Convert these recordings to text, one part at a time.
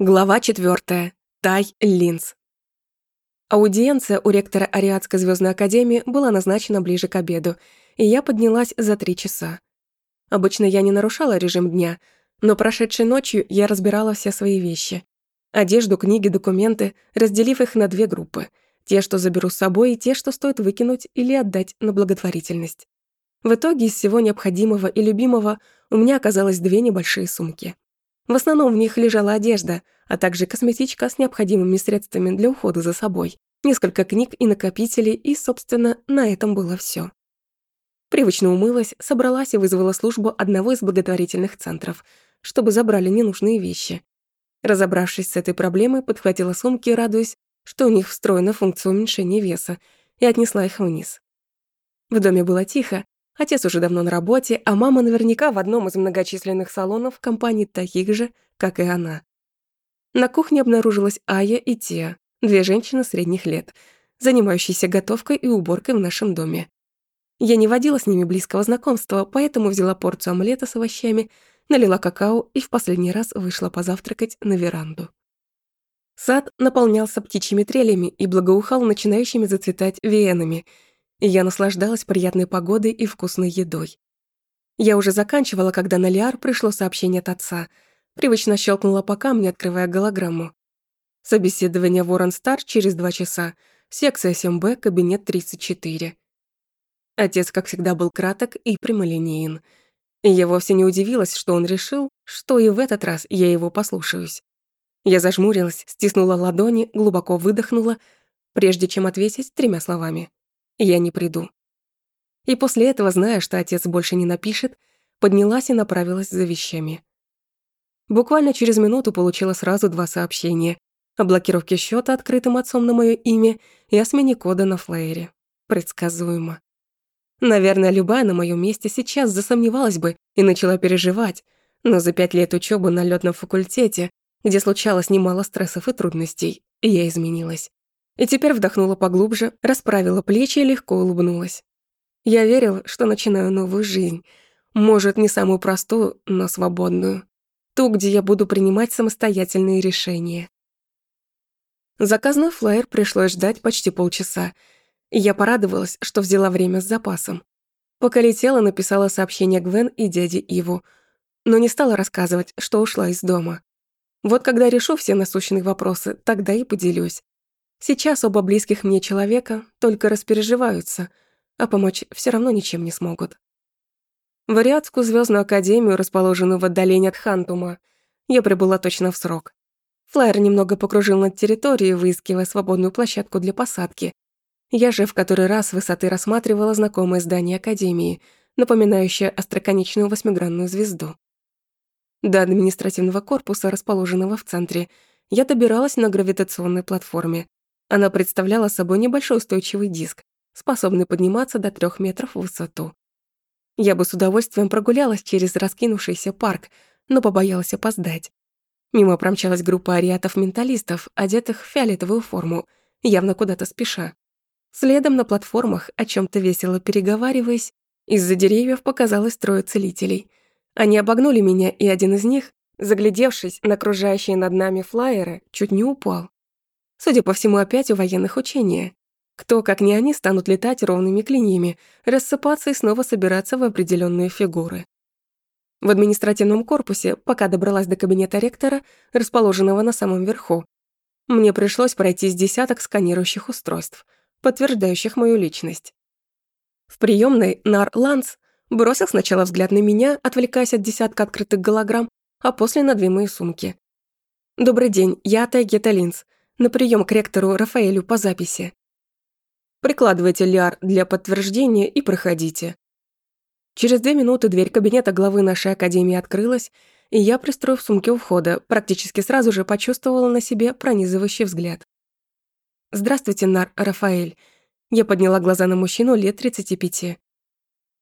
Глава 4. Тай Линз. Аудиенция у ректора Ариадской звездной академии была назначена ближе к обеду, и я поднялась за три часа. Обычно я не нарушала режим дня, но прошедшей ночью я разбирала все свои вещи. Одежду, книги, документы, разделив их на две группы. Те, что заберу с собой, и те, что стоит выкинуть или отдать на благотворительность. В итоге из всего необходимого и любимого у меня оказалось две небольшие сумки. В основном в них лежала одежда, а также косметичка с необходимыми средствами для ухода за собой, несколько книг и накопителей, и, собственно, на этом было все. Привычно умылась, собралась и вызвала службу одного из благотворительных центров, чтобы забрали ненужные вещи. Разобравшись с этой проблемой, подхватила сумки, радуясь, что у них встроена функция уменьшения веса, и отнесла их вниз. В доме было тихо, Отец уже давно на работе, а мама наверняка в одном из многочисленных салонов компании таких же, как и она. На кухне обнаружилась Ая и Тия, две женщины средних лет, занимающиеся готовкой и уборкой в нашем доме. Я не водила с ними близкого знакомства, поэтому взяла порцию омлета с овощами, налила какао и в последний раз вышла позавтракать на веранду. Сад наполнялся птичьими трелями и благоухал начинающими зацветать виенами – и я наслаждалась приятной погодой и вкусной едой. Я уже заканчивала, когда на Лиар пришло сообщение от отца. Привычно щелкнула по камню, открывая голограмму. Собеседование Ворон Стар через два часа. Секция 7Б, кабинет 34. Отец, как всегда, был краток и прямолинеен. И я вовсе не удивилась, что он решил, что и в этот раз я его послушаюсь. Я зажмурилась, стиснула ладони, глубоко выдохнула, прежде чем ответить тремя словами я не приду. И после этого, зная, что отец больше не напишет, поднялась и направилась за вещами. Буквально через минуту получила сразу два сообщения о блокировке счета открытым отцом на моё имя и о смене кода на флеере. Предсказуемо. Наверное, любая на моём месте сейчас засомневалась бы и начала переживать, но за пять лет учёбы на лётном факультете, где случалось немало стрессов и трудностей, я изменилась. И теперь вдохнула поглубже, расправила плечи и легко улыбнулась. Я верила, что начинаю новую жизнь. Может, не самую простую, но свободную. Ту, где я буду принимать самостоятельные решения. Заказной флаер пришлось ждать почти полчаса, я порадовалась, что взяла время с запасом. Пока летела, написала сообщение Гвен и дяде Иву, но не стала рассказывать, что ушла из дома. Вот когда решу все насущные вопросы, тогда и поделюсь. Сейчас оба близких мне человека только распереживаются, а помочь все равно ничем не смогут. В Ариадскую звездную академию, расположенную в отдалении от Хантума, я прибыла точно в срок. Флайер немного покружил над территорией, выискивая свободную площадку для посадки. Я же в который раз с высоты рассматривала знакомое здание Академии, напоминающее остроконечную восьмигранную звезду. До административного корпуса, расположенного в центре, я добиралась на гравитационной платформе, она представляла собой небольшой устойчивый диск, способный подниматься до трех метров в высоту. Я бы с удовольствием прогулялась через раскинувшийся парк, но побоялась опоздать. Мимо промчалась группа ариатов-менталистов, одетых в фиолетовую форму, явно куда-то спеша. Следом на платформах, о чем то весело переговариваясь, из-за деревьев показалось трое целителей. Они обогнули меня, и один из них, заглядевшись на окружающие над нами флайеры, чуть не упал. Судя по всему, опять у военных учения. Кто, как не они, станут летать ровными клиньями, рассыпаться и снова собираться в определенные фигуры. В административном корпусе, пока добралась до кабинета ректора, расположенного на самом верху, мне пришлось пройти с десяток сканирующих устройств, подтверждающих мою личность. В приемной Нар Ланс бросил сначала взгляд на меня, отвлекаясь от десятка открытых голограмм, а после на две мои сумки. «Добрый день, я Тайгета Линз на прием к ректору Рафаэлю по записи. Прикладывайте ляр для подтверждения и проходите. Через две минуты дверь кабинета главы нашей академии открылась, и я, пристроив сумки у входа, практически сразу же почувствовала на себе пронизывающий взгляд. «Здравствуйте, Нар Рафаэль». Я подняла глаза на мужчину лет 35.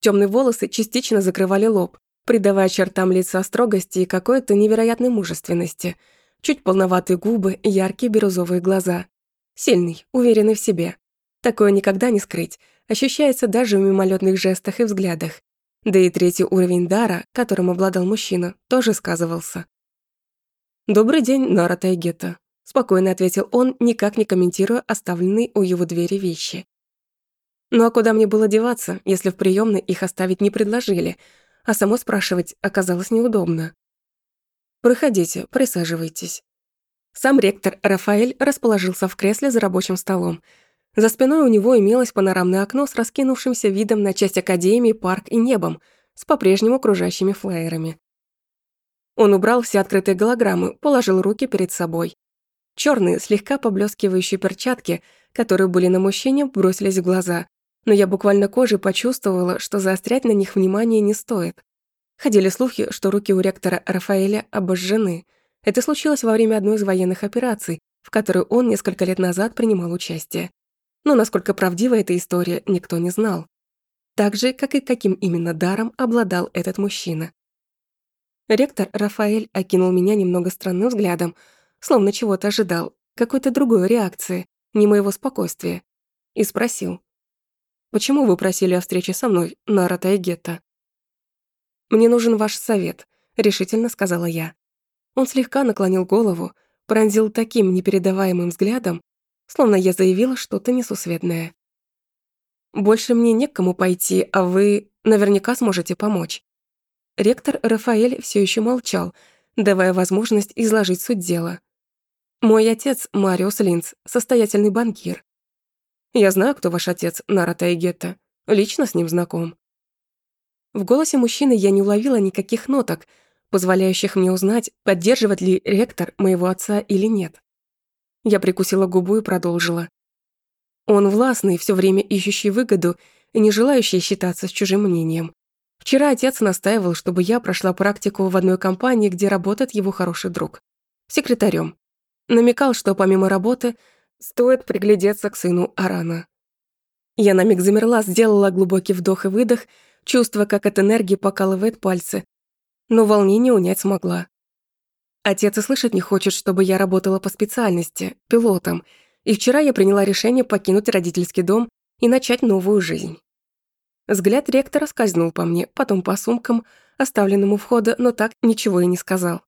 Темные волосы частично закрывали лоб, придавая чертам лица строгости и какой-то невероятной мужественности – Чуть полноватые губы, яркие бирюзовые глаза. Сильный, уверенный в себе. Такое никогда не скрыть, ощущается даже в мимолетных жестах и взглядах. Да и третий уровень дара, которым обладал мужчина, тоже сказывался. «Добрый день, Нара Тайгета», — спокойно ответил он, никак не комментируя оставленные у его двери вещи. Ну а куда мне было деваться, если в приемной их оставить не предложили, а само спрашивать оказалось неудобно. «Проходите, присаживайтесь». Сам ректор Рафаэль расположился в кресле за рабочим столом. За спиной у него имелось панорамное окно с раскинувшимся видом на часть академии, парк и небом, с по-прежнему окружающими флайерами. Он убрал все открытые голограммы, положил руки перед собой. Черные, слегка поблескивающие перчатки, которые были на мужчине, бросились в глаза, но я буквально кожей почувствовала, что заострять на них внимание не стоит. Ходили слухи, что руки у ректора Рафаэля обожжены. Это случилось во время одной из военных операций, в которой он несколько лет назад принимал участие. Но насколько правдива эта история, никто не знал. Так же, как и каким именно даром обладал этот мужчина. Ректор Рафаэль окинул меня немного странным взглядом, словно чего-то ожидал, какой-то другой реакции, не моего спокойствия, и спросил. Почему вы просили о встрече со мной, Нара Тайгетта?» «Мне нужен ваш совет», — решительно сказала я. Он слегка наклонил голову, пронзил таким непередаваемым взглядом, словно я заявила что-то несусветное. «Больше мне не к кому пойти, а вы наверняка сможете помочь». Ректор Рафаэль все еще молчал, давая возможность изложить суть дела. «Мой отец, Мариус Линц, состоятельный банкир. Я знаю, кто ваш отец, Нара Тайгетта. Лично с ним знаком». В голосе мужчины я не уловила никаких ноток, позволяющих мне узнать, поддерживает ли ректор моего отца или нет. Я прикусила губу и продолжила. Он властный, все время ищущий выгоду и не желающий считаться с чужим мнением. Вчера отец настаивал, чтобы я прошла практику в одной компании, где работает его хороший друг. Секретарем. Намекал, что помимо работы Стоит приглядеться к сыну Арана. Я на миг замерла, сделала глубокий вдох и выдох, чувствуя, как от энергии покалывает пальцы, но волнение унять смогла. Отец и слышать не хочет, чтобы я работала по специальности, пилотом, и вчера я приняла решение покинуть родительский дом и начать новую жизнь. Взгляд ректора скользнул по мне, потом по сумкам, оставленному входа, но так ничего и не сказал.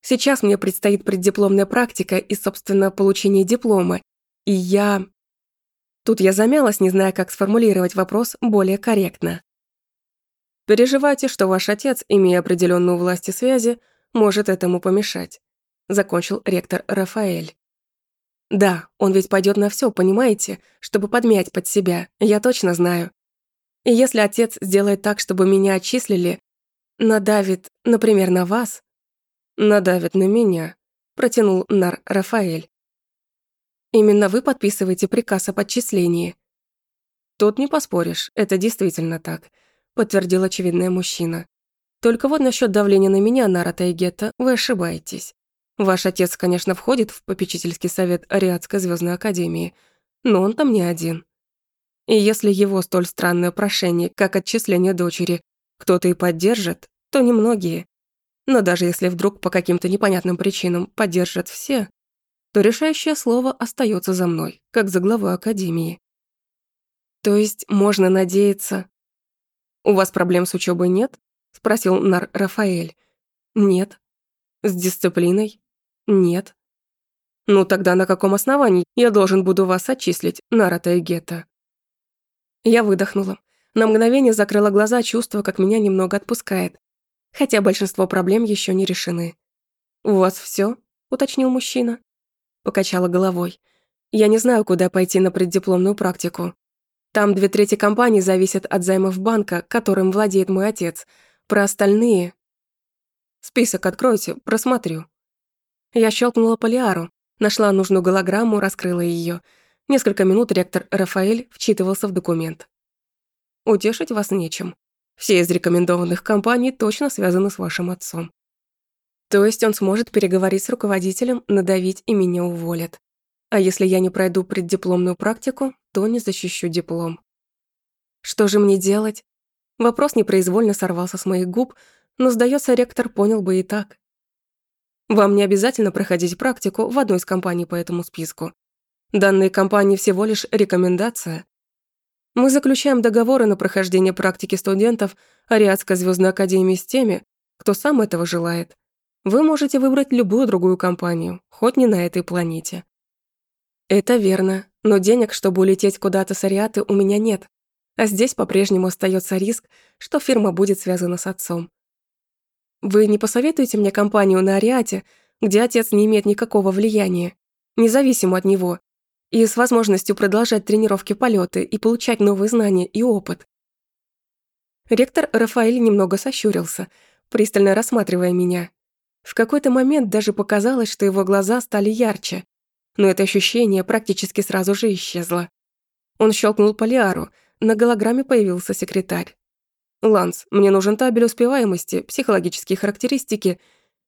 Сейчас мне предстоит преддипломная практика и, собственно, получение диплома. И я... Тут я замялась, не зная, как сформулировать вопрос более корректно. Переживайте, что ваш отец, имея определенную власть и связи, может этому помешать. Закончил ректор Рафаэль. Да, он ведь пойдет на все, понимаете, чтобы подмять под себя, я точно знаю. И если отец сделает так, чтобы меня отчислили, надавит, например, на вас, надавят на меня», — протянул Нар Рафаэль. «Именно вы подписываете приказ о подчислении». «Тут не поспоришь, это действительно так», — подтвердил очевидный мужчина. «Только вот насчет давления на меня, Нара Тайгета, вы ошибаетесь. Ваш отец, конечно, входит в попечительский совет Ариадской звездной академии, но он там не один. И если его столь странное прошение, как отчисление дочери, кто-то и поддержит, то немногие. Но даже если вдруг по каким-то непонятным причинам поддержат все, то решающее слово остается за мной, как за главой Академии. То есть можно надеяться... «У вас проблем с учебой нет?» — спросил Нар Рафаэль. «Нет». «С дисциплиной?» «Нет». «Ну тогда на каком основании я должен буду вас отчислить, Нара Тайгета?» Я выдохнула. На мгновение закрыла глаза, чувствуя, как меня немного отпускает хотя большинство проблем еще не решены. «У вас все? уточнил мужчина. Покачала головой. «Я не знаю, куда пойти на преддипломную практику. Там две трети компаний зависят от займов банка, которым владеет мой отец. Про остальные... Список откройте, просмотрю». Я щелкнула по Лиару, нашла нужную голограмму, раскрыла ее. Несколько минут ректор Рафаэль вчитывался в документ. «Утешить вас нечем. Все из рекомендованных компаний точно связаны с вашим отцом. То есть он сможет переговорить с руководителем, надавить и меня уволят. А если я не пройду преддипломную практику, то не защищу диплом. Что же мне делать? Вопрос непроизвольно сорвался с моих губ, но, сдается, ректор понял бы и так. Вам не обязательно проходить практику в одной из компаний по этому списку. Данные компании всего лишь рекомендация, мы заключаем договоры на прохождение практики студентов Ариадской звездной академии с теми, кто сам этого желает. Вы можете выбрать любую другую компанию, хоть не на этой планете. Это верно, но денег, чтобы улететь куда-то с Ариаты, у меня нет. А здесь по-прежнему остается риск, что фирма будет связана с отцом. Вы не посоветуете мне компанию на Ариате, где отец не имеет никакого влияния, независимо от него, и с возможностью продолжать тренировки полеты и получать новые знания и опыт? Ректор Рафаэль немного сощурился, пристально рассматривая меня. В какой-то момент даже показалось, что его глаза стали ярче, но это ощущение практически сразу же исчезло. Он щелкнул по Лиару, на голограмме появился секретарь. «Ланс, мне нужен табель успеваемости, психологические характеристики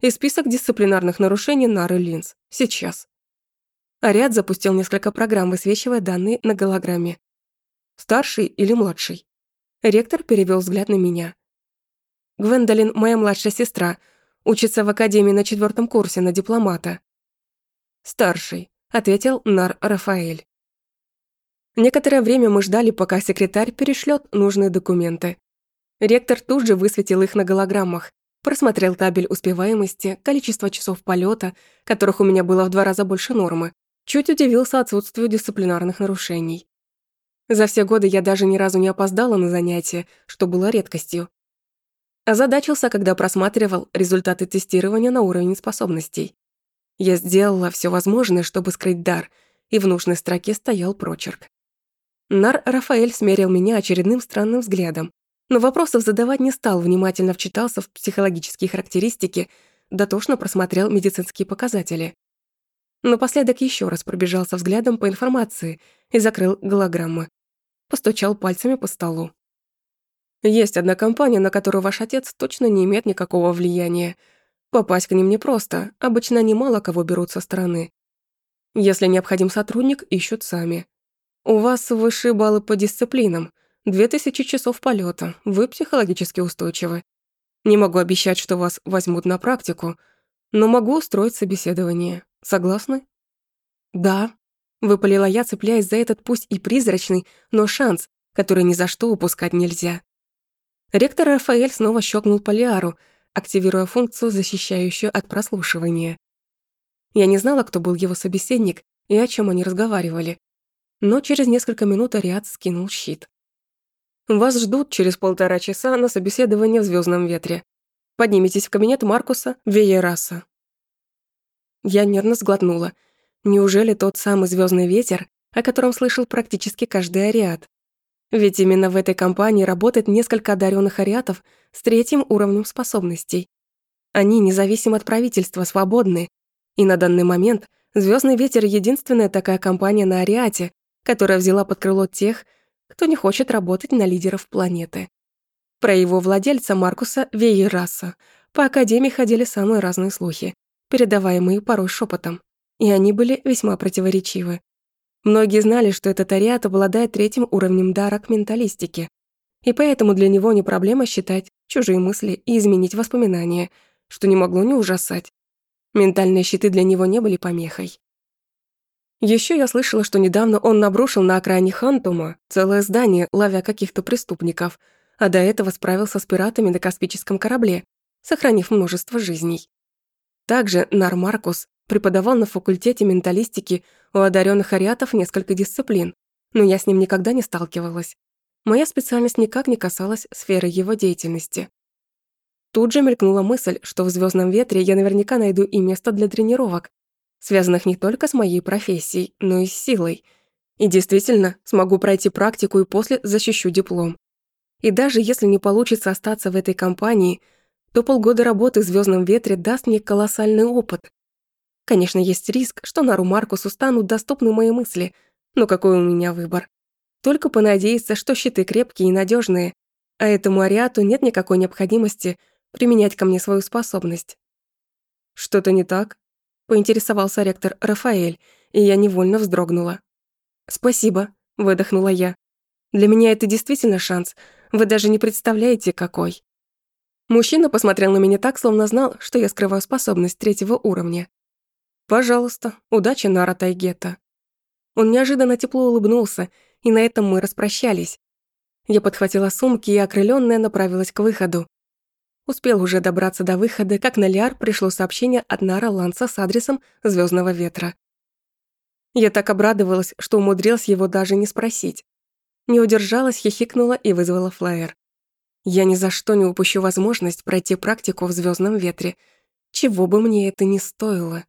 и список дисциплинарных нарушений Нары Линз. Сейчас». Ариад запустил несколько программ, высвечивая данные на голограмме. «Старший или младший?» Ректор перевел взгляд на меня. «Гвендолин, моя младшая сестра, учится в академии на четвертом курсе на дипломата». «Старший», — ответил Нар Рафаэль. Некоторое время мы ждали, пока секретарь перешлет нужные документы. Ректор тут же высветил их на голограммах, просмотрел табель успеваемости, количество часов полета, которых у меня было в два раза больше нормы, чуть удивился отсутствию дисциплинарных нарушений. За все годы я даже ни разу не опоздала на занятия, что было редкостью. Озадачился, когда просматривал результаты тестирования на уровень способностей. Я сделала все возможное, чтобы скрыть дар, и в нужной строке стоял прочерк. Нар Рафаэль смерил меня очередным странным взглядом, но вопросов задавать не стал, внимательно вчитался в психологические характеристики, дотошно просмотрел медицинские показатели. Напоследок еще раз пробежался взглядом по информации и закрыл голограммы. Постучал пальцами по столу. Есть одна компания, на которую ваш отец точно не имеет никакого влияния. Попасть к ним непросто, обычно они мало кого берут со стороны. Если необходим сотрудник, ищут сами. У вас высшие баллы по дисциплинам, две тысячи часов полета, вы психологически устойчивы. Не могу обещать, что вас возьмут на практику, но могу устроить собеседование. Согласны? Да, выпалила я, цепляясь за этот пусть и призрачный, но шанс, который ни за что упускать нельзя. Ректор Рафаэль снова щелкнул по Лиару, активируя функцию, защищающую от прослушивания. Я не знала, кто был его собеседник и о чем они разговаривали, но через несколько минут Ариад скинул щит. «Вас ждут через полтора часа на собеседование в звездном ветре. Поднимитесь в кабинет Маркуса Веераса». Я нервно сглотнула. Неужели тот самый звездный ветер, о котором слышал практически каждый ариат? Ведь именно в этой компании работает несколько одаренных ариатов с третьим уровнем способностей. Они, независимо от правительства, свободны. И на данный момент Звездный ветер единственная такая компания на Ариате, которая взяла под крыло тех, кто не хочет работать на лидеров планеты. Про его владельца Маркуса Вейераса по Академии ходили самые разные слухи, передаваемые порой шепотом, и они были весьма противоречивы. Многие знали, что этот ариат обладает третьим уровнем дара к менталистике, и поэтому для него не проблема считать чужие мысли и изменить воспоминания, что не могло не ужасать. Ментальные щиты для него не были помехой. Еще я слышала, что недавно он набрушил на окраине Хантума целое здание, ловя каких-то преступников, а до этого справился с пиратами на космическом корабле, сохранив множество жизней. Также Нар Маркус преподавал на факультете менталистики у одаренных ариатов несколько дисциплин, но я с ним никогда не сталкивалась. Моя специальность никак не касалась сферы его деятельности. Тут же мелькнула мысль, что в звездном ветре я наверняка найду и место для тренировок, связанных не только с моей профессией, но и с силой. И действительно, смогу пройти практику и после защищу диплом. И даже если не получится остаться в этой компании, то полгода работы в звездном ветре даст мне колоссальный опыт. Конечно, есть риск, что Нару Маркусу станут доступны мои мысли, но какой у меня выбор? Только понадеяться, что щиты крепкие и надежные, а этому Ариату нет никакой необходимости применять ко мне свою способность. Что-то не так? поинтересовался ректор Рафаэль, и я невольно вздрогнула. «Спасибо», — выдохнула я. «Для меня это действительно шанс. Вы даже не представляете, какой». Мужчина посмотрел на меня так, словно знал, что я скрываю способность третьего уровня. «Пожалуйста, удачи, Нара Тайгета». Он неожиданно тепло улыбнулся, и на этом мы распрощались. Я подхватила сумки и, окрылённая, направилась к выходу. Успел уже добраться до выхода, как на Лиар пришло сообщение от Нара Ланса с адресом Звездного ветра. Я так обрадовалась, что умудрилась его даже не спросить. Не удержалась, хихикнула и вызвала флаер. Я ни за что не упущу возможность пройти практику в Звездном ветре, чего бы мне это ни стоило.